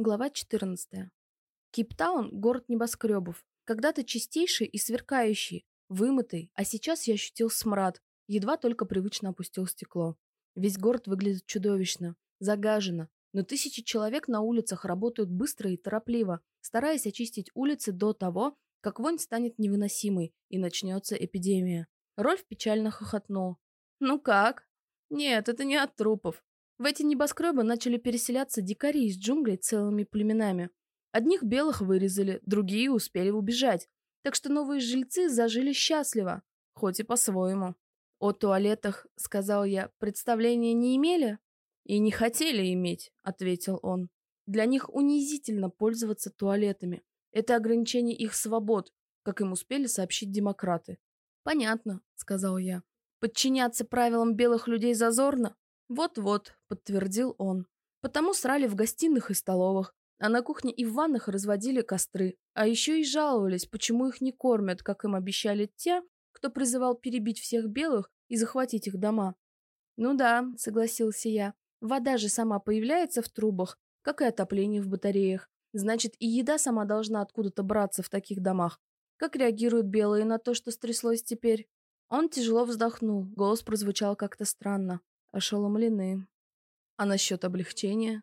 Глава 14. Кейптаун – город небоскребов. Когда-то чистейший и сверкающий, вымытый, а сейчас я ощутил смрад, едва только привычно опустил стекло. Весь город выглядит чудовищно, загажено, но тысячи человек на улицах работают быстро и торопливо, стараясь очистить улицы до того, как вонь станет невыносимой и начнется эпидемия. Рольф печально хохотнул. «Ну как?» «Нет, это не от трупов. В эти небоскребы начали переселяться дикари из джунглей целыми племенами. Одних белых вырезали, другие успели убежать. Так что новые жильцы зажили счастливо, хоть и по-своему. О туалетах, сказал я, представления не имели? И не хотели иметь, ответил он. Для них унизительно пользоваться туалетами. Это ограничение их свобод, как им успели сообщить демократы. Понятно, сказал я. Подчиняться правилам белых людей зазорно? Вот-вот, подтвердил он. Потому срали в гостиных и столовых, а на кухне и в ваннах разводили костры. А еще и жаловались, почему их не кормят, как им обещали те, кто призывал перебить всех белых и захватить их дома. Ну да, согласился я. Вода же сама появляется в трубах, как и отопление в батареях. Значит, и еда сама должна откуда-то браться в таких домах. Как реагируют белые на то, что стряслось теперь? Он тяжело вздохнул, голос прозвучал как-то странно. Ошеломлены. А насчет облегчения?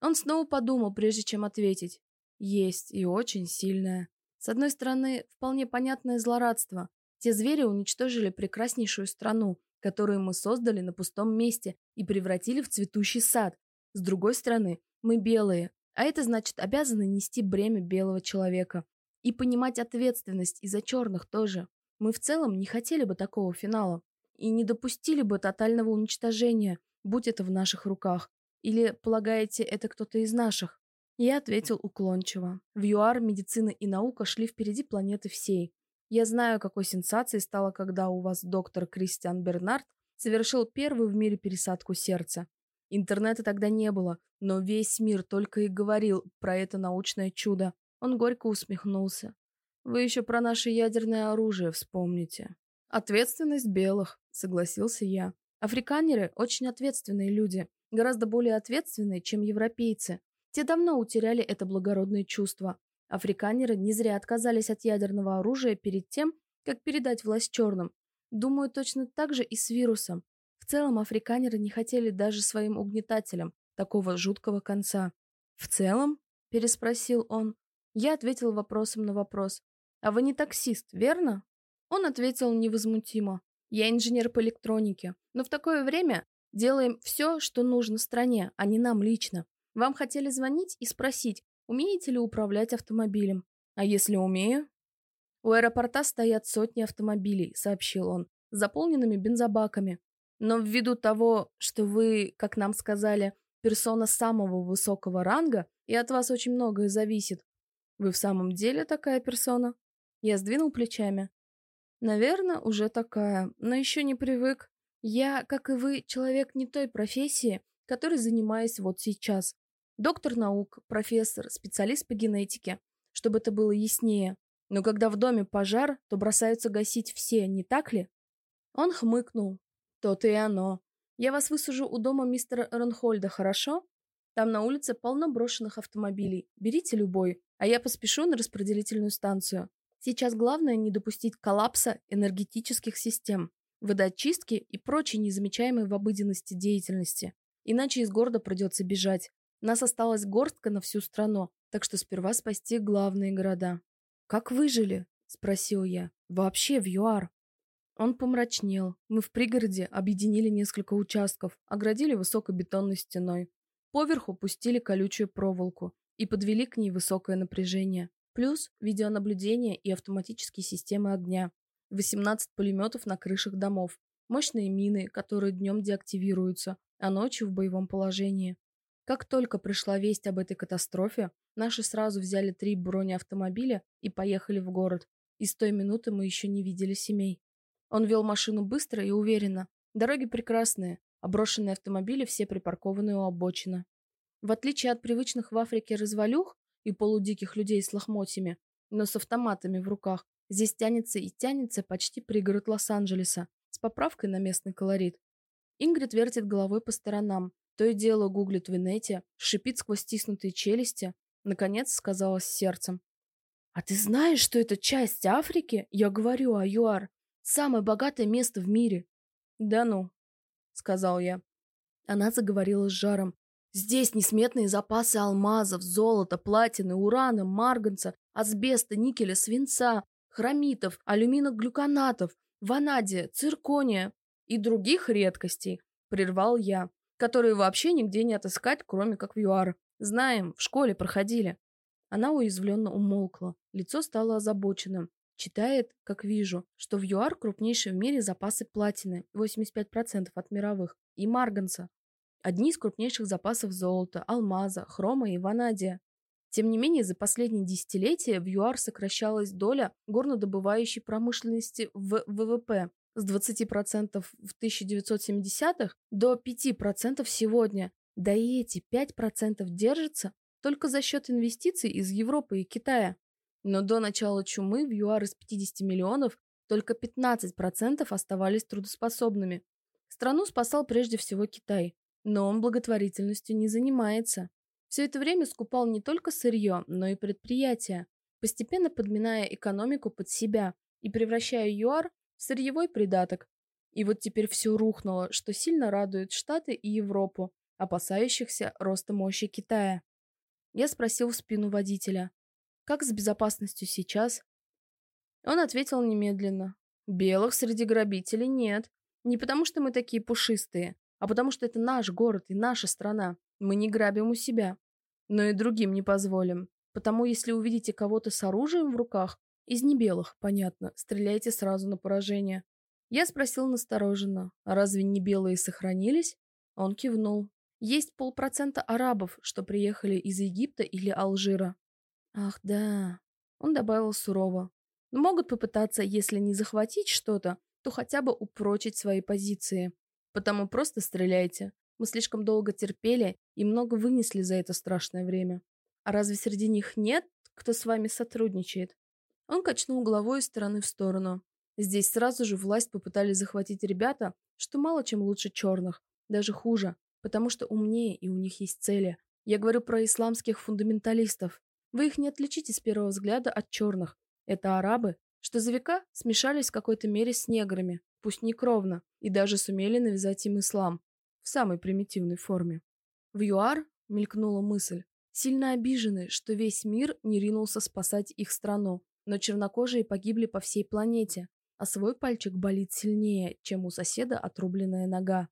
Он снова подумал, прежде чем ответить. Есть, и очень сильное. С одной стороны, вполне понятное злорадство. Те звери уничтожили прекраснейшую страну, которую мы создали на пустом месте и превратили в цветущий сад. С другой стороны, мы белые, а это значит обязаны нести бремя белого человека. И понимать ответственность и за черных тоже. Мы в целом не хотели бы такого финала и не допустили бы тотального уничтожения, будь это в наших руках. Или полагаете, это кто-то из наших? Я ответил уклончиво. В ЮАР медицина и наука шли впереди планеты всей. Я знаю, какой сенсацией стало, когда у вас доктор Кристиан Бернард совершил первую в мире пересадку сердца. Интернета тогда не было, но весь мир только и говорил про это научное чудо. Он горько усмехнулся. Вы еще про наше ядерное оружие вспомните. Ответственность белых, согласился я. Африканеры очень ответственные люди, гораздо более ответственные, чем европейцы. Те давно утеряли это благородное чувство. Африканеры не зря отказались от ядерного оружия перед тем, как передать власть черным. Думаю, точно так же и с вирусом. В целом, африканеры не хотели даже своим угнетателям такого жуткого конца. «В целом?» – переспросил он. Я ответил вопросом на вопрос. «А вы не таксист, верно?» Он ответил невозмутимо. «Я инженер по электронике, но в такое время делаем все, что нужно стране, а не нам лично. Вам хотели звонить и спросить, умеете ли управлять автомобилем? А если умею?» «У аэропорта стоят сотни автомобилей», — сообщил он, заполненными бензобаками. «Но ввиду того, что вы, как нам сказали, персона самого высокого ранга, и от вас очень многое зависит. Вы в самом деле такая персона?» Я сдвинул плечами. Наверное, уже такая, но еще не привык. Я, как и вы, человек не той профессии, которой занимаюсь вот сейчас. Доктор наук, профессор, специалист по генетике, чтобы это было яснее. Но когда в доме пожар, то бросаются гасить все, не так ли? Он хмыкнул. То-то и оно. Я вас высажу у дома мистера Ронхольда, хорошо? Там на улице полно брошенных автомобилей. Берите любой, а я поспешу на распределительную станцию. Сейчас главное не допустить коллапса энергетических систем, водоочистки и прочей незамечаемой в обыденности деятельности. Иначе из города придется бежать. Нас осталась горстка на всю страну, так что сперва спасти главные города. «Как выжили?» – спросил я. «Вообще в ЮАР?» Он помрачнел. Мы в пригороде объединили несколько участков, оградили высокой бетонной стеной. Поверху пустили колючую проволоку и подвели к ней высокое напряжение. Плюс видеонаблюдение и автоматические системы огня. 18 пулеметов на крышах домов. Мощные мины, которые днем деактивируются, а ночью в боевом положении. Как только пришла весть об этой катастрофе, наши сразу взяли три бронеавтомобиля и поехали в город. И с той минуты мы еще не видели семей. Он вел машину быстро и уверенно. Дороги прекрасные, а брошенные автомобили все припаркованы у обочины. В отличие от привычных в Африке развалюх, и полудиких людей с лохмотьями, но с автоматами в руках. Здесь тянется и тянется почти пригород Лос-Анджелеса, с поправкой на местный колорит. Ингрид вертит головой по сторонам. То и дело гуглит в инете, шипит сквозь стиснутые челюсти. Наконец сказала с сердцем. «А ты знаешь, что это часть Африки? Я говорю, Аюар. Самое богатое место в мире». «Да ну», — сказал я. Она заговорила с жаром. «Здесь несметные запасы алмазов, золота, платины, урана, марганца, асбеста, никеля, свинца, хромитов, алюминоглюконатов, ванадия, циркония и других редкостей», — прервал я, которые вообще нигде не отыскать, кроме как в ЮАР. Знаем, в школе проходили. Она уязвленно умолкла. Лицо стало озабоченным. Читает, как вижу, что в ЮАР крупнейшие в мире запасы платины, 85% от мировых, и марганца. Одни из крупнейших запасов золота, алмаза, хрома и ванадия. Тем не менее, за последние десятилетия в ЮАР сокращалась доля горнодобывающей промышленности в ВВП с 20% в 1970-х до 5% сегодня. Да и эти 5% держатся только за счет инвестиций из Европы и Китая. Но до начала чумы в ЮАР из 50 миллионов только 15% оставались трудоспособными. Страну спасал прежде всего Китай, но он благотворительностью не занимается. Все это время скупал не только сырье, но и предприятия, постепенно подминая экономику под себя и превращая ЮАР в сырьевой придаток. И вот теперь все рухнуло, что сильно радует Штаты и Европу, опасающихся роста мощи Китая. Я спросил в спину водителя. «Как с безопасностью сейчас?» Он ответил немедленно. «Белых среди грабителей нет. Не потому, что мы такие пушистые, а потому, что это наш город и наша страна. Мы не грабим у себя. Но и другим не позволим. Потому, если увидите кого-то с оружием в руках, из небелых, понятно, стреляйте сразу на поражение». Я спросил настороженно, а разве не белые сохранились? Он кивнул. Есть полпроцента арабов, что приехали из Египта или Алжира. Ах, да. Он добавил сурово. Могут попытаться, если не захватить что-то, то хотя бы упрочить свои позиции. Потому просто стреляйте. Мы слишком долго терпели и много вынесли за это страшное время. А разве среди них нет, кто с вами сотрудничает? Он качнул головой из стороны в сторону. Здесь сразу же власть попытались захватить ребята, что мало чем лучше черных, даже хуже потому что умнее и у них есть цели. Я говорю про исламских фундаменталистов. Вы их не отличите с первого взгляда от черных. Это арабы, что за века смешались в какой-то мере с неграми, пусть не кровно, и даже сумели навязать им ислам в самой примитивной форме. В ЮАР мелькнула мысль. Сильно обижены, что весь мир не ринулся спасать их страну, но чернокожие погибли по всей планете, а свой пальчик болит сильнее, чем у соседа отрубленная нога.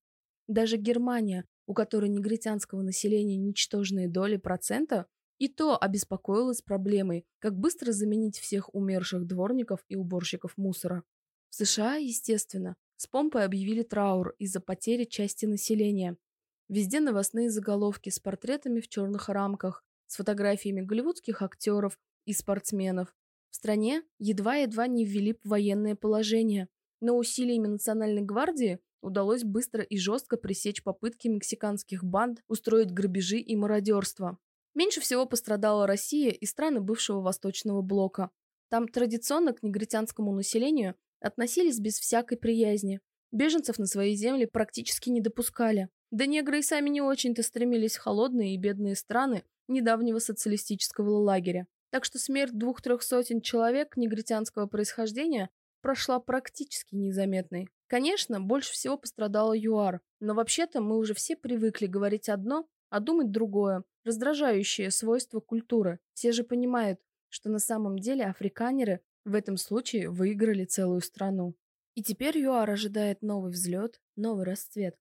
Даже Германия, у которой негритянского населения ничтожные доли процента, и то обеспокоилась проблемой, как быстро заменить всех умерших дворников и уборщиков мусора. В США, естественно, с помпой объявили траур из-за потери части населения. Везде новостные заголовки с портретами в черных рамках, с фотографиями голливудских актеров и спортсменов. В стране едва-едва не ввели военное положение, но усилиями Национальной гвардии удалось быстро и жестко пресечь попытки мексиканских банд устроить грабежи и мародерство. Меньше всего пострадала Россия и страны бывшего Восточного блока. Там традиционно к негритянскому населению относились без всякой приязни. Беженцев на свои земли практически не допускали. Да негры и сами не очень-то стремились в холодные и бедные страны недавнего социалистического лагеря. Так что смерть двух-трех сотен человек негритянского происхождения прошла практически незаметной. Конечно, больше всего пострадала ЮАР, но вообще-то мы уже все привыкли говорить одно, а думать другое, раздражающее свойство культуры. Все же понимают, что на самом деле африканеры в этом случае выиграли целую страну. И теперь ЮАР ожидает новый взлет, новый расцвет.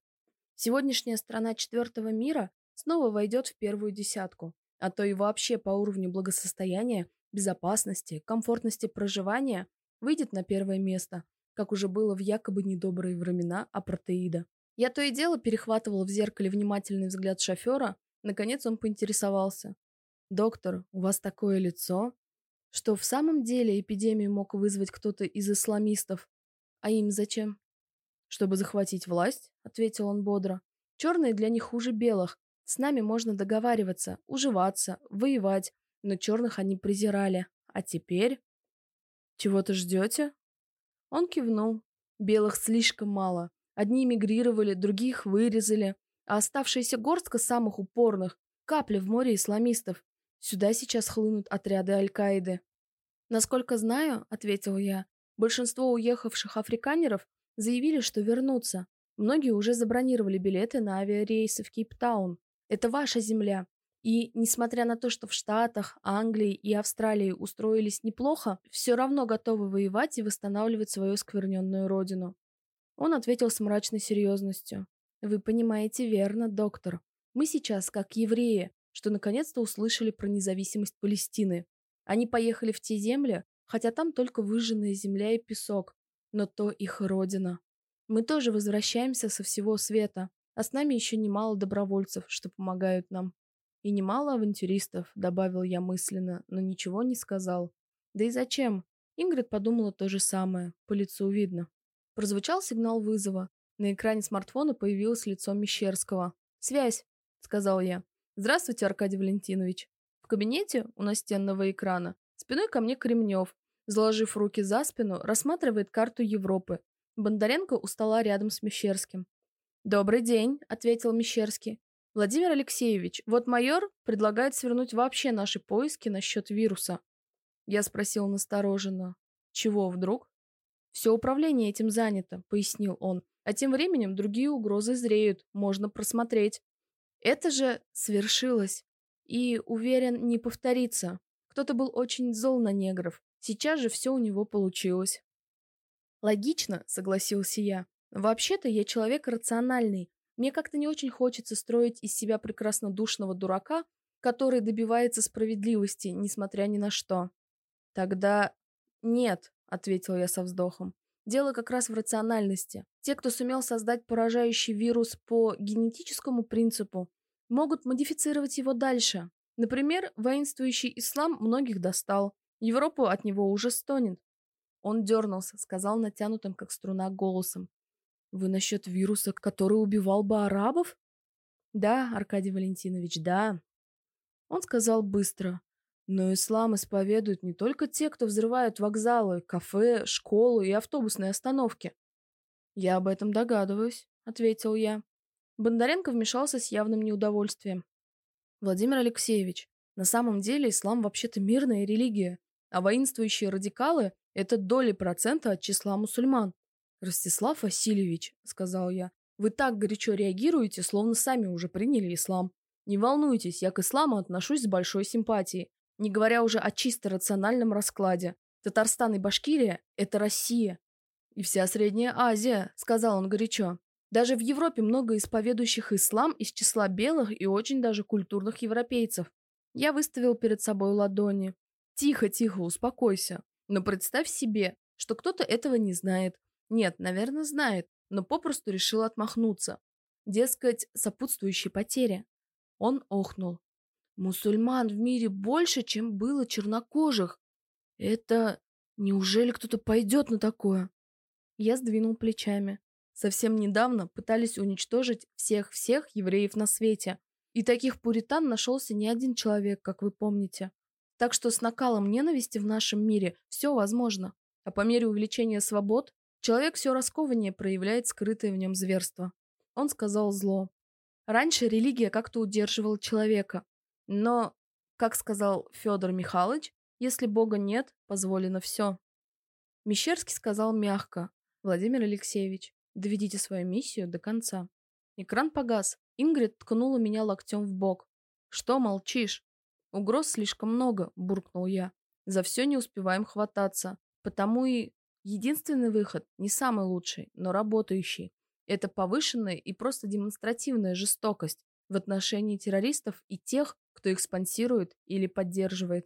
Сегодняшняя страна четвертого мира снова войдет в первую десятку, а то и вообще по уровню благосостояния, безопасности, комфортности проживания выйдет на первое место, как уже было в якобы недобрые времена апартеида. Я то и дело перехватывала в зеркале внимательный взгляд шофера, наконец он поинтересовался. «Доктор, у вас такое лицо?» Что в самом деле эпидемию мог вызвать кто-то из исламистов? А им зачем? «Чтобы захватить власть», — ответил он бодро. «Черные для них хуже белых. С нами можно договариваться, уживаться, воевать, но черных они презирали. А теперь...» «Чего-то ждете?» Он кивнул. Белых слишком мало. Одни эмигрировали, других вырезали. а оставшаяся горстка самых упорных – капли в море исламистов. Сюда сейчас хлынут отряды Аль-Каиды. «Насколько знаю», – ответил я, – большинство уехавших африканеров заявили, что вернутся. Многие уже забронировали билеты на авиарейсы в Кейптаун. Это ваша земля. И, несмотря на то, что в Штатах, Англии и Австралии устроились неплохо, все равно готовы воевать и восстанавливать свою скверненную родину. Он ответил с мрачной серьезностью. «Вы понимаете верно, доктор. Мы сейчас как евреи, что наконец-то услышали про независимость Палестины. Они поехали в те земли, хотя там только выжженная земля и песок, но то их родина. Мы тоже возвращаемся со всего света, а с нами еще немало добровольцев, что помогают нам. И немало авантюристов, добавил я мысленно, но ничего не сказал. Да и зачем? Ингрид подумала то же самое, по лицу видно. Прозвучал сигнал вызова. На экране смартфона появилось лицо Мещерского. «Связь», — сказал я. «Здравствуйте, Аркадий Валентинович». В кабинете у настенного экрана спиной ко мне Кремнев, заложив руки за спину, рассматривает карту Европы. Бондаренко у стола рядом с Мещерским. «Добрый день», — ответил Мещерский. «Владимир Алексеевич, вот майор предлагает свернуть вообще наши поиски насчет вируса». Я спросил настороженно. «Чего вдруг?» «Все управление этим занято», — пояснил он. «А тем временем другие угрозы зреют, можно просмотреть». Это же свершилось. И, уверен, не повторится. Кто-то был очень зол на негров. Сейчас же все у него получилось. «Логично», — согласился я. «Вообще-то я человек рациональный, мне как-то не очень хочется строить из себя прекраснодушного дурака, который добивается справедливости, несмотря ни на что. Тогда нет, ответил я со вздохом. Дело как раз в рациональности. Те, кто сумел создать поражающий вирус по генетическому принципу, могут модифицировать его дальше. Например, воинствующий ислам многих достал. Европу от него уже стонет. Он дернулся, сказал натянутым, как струна, голосом. Вы насчет вируса, который убивал бы арабов? Да, Аркадий Валентинович, да. Он сказал быстро. Но ислам исповедуют не только те, кто взрывают вокзалы, кафе, школу и автобусные остановки. Я об этом догадываюсь, ответил я. Бондаренко вмешался с явным неудовольствием. Владимир Алексеевич, на самом деле ислам вообще-то мирная религия, а воинствующие радикалы – это доли процента от числа мусульман. «Ростислав Васильевич», — сказал я, — «вы так горячо реагируете, словно сами уже приняли ислам. Не волнуйтесь, я к исламу отношусь с большой симпатией, не говоря уже о чисто рациональном раскладе. Татарстан и Башкирия — это Россия. И вся Средняя Азия», — сказал он горячо. «Даже в Европе много исповедующих ислам из числа белых и очень даже культурных европейцев. Я выставил перед собой ладони. Тихо, тихо, успокойся. Но представь себе, что кто-то этого не знает, нет, наверное, знает, но попросту решил отмахнуться. Дескать, сопутствующие потери. Он охнул. Мусульман в мире больше, чем было чернокожих. Это... Неужели кто-то пойдет на такое? Я сдвинул плечами. Совсем недавно пытались уничтожить всех-всех евреев на свете. И таких пуритан нашелся не один человек, как вы помните. Так что с накалом ненависти в нашем мире все возможно. А по мере увеличения свобод Человек все раскованнее проявляет скрытое в нем зверство. Он сказал зло. Раньше религия как-то удерживала человека. Но, как сказал Федор Михайлович, если Бога нет, позволено все. Мещерский сказал мягко. Владимир Алексеевич, доведите свою миссию до конца. Экран погас. Ингрид ткнула меня локтем в бок. Что молчишь? Угроз слишком много, буркнул я. За все не успеваем хвататься. Потому и Единственный выход, не самый лучший, но работающий, это повышенная и просто демонстративная жестокость в отношении террористов и тех, кто их спонсирует или поддерживает.